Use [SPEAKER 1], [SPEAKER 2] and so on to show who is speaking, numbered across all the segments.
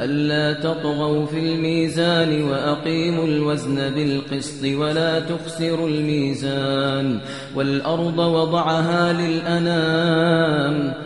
[SPEAKER 1] ألا تطغوا في الميزان وأقيموا الوزن بالقسط ولا تخسروا الميزان والأرض وضعها للأنام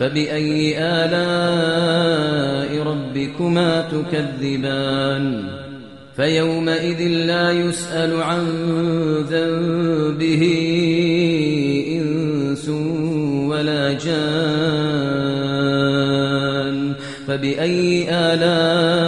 [SPEAKER 1] فبأي آلاء ربكما تكذبان فيومئذ لا يسأل عن ذنبه إنس ولا جان فبأي آلاء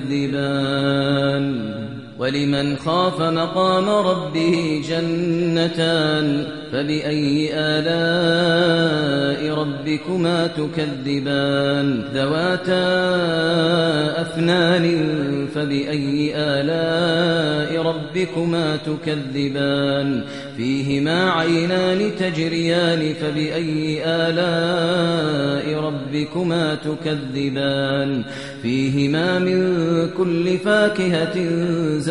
[SPEAKER 1] تكذبان ولمن خاف مقام ربه جنتان فبأي آلاء ربكما تكذبان ذواتا أفنان فبأي آلاء ربكما تكذبان فيهما عينان تجريان فبأي آلاء ربكما تكذبان فيهما من كل فاكهة زوجان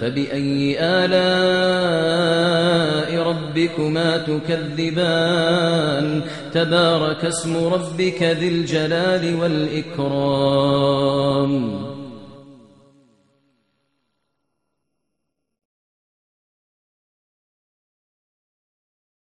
[SPEAKER 1] فبأي آلاء ربكما تكذبان؟ تبارك اسم ربك ذي الجلال والإكرام.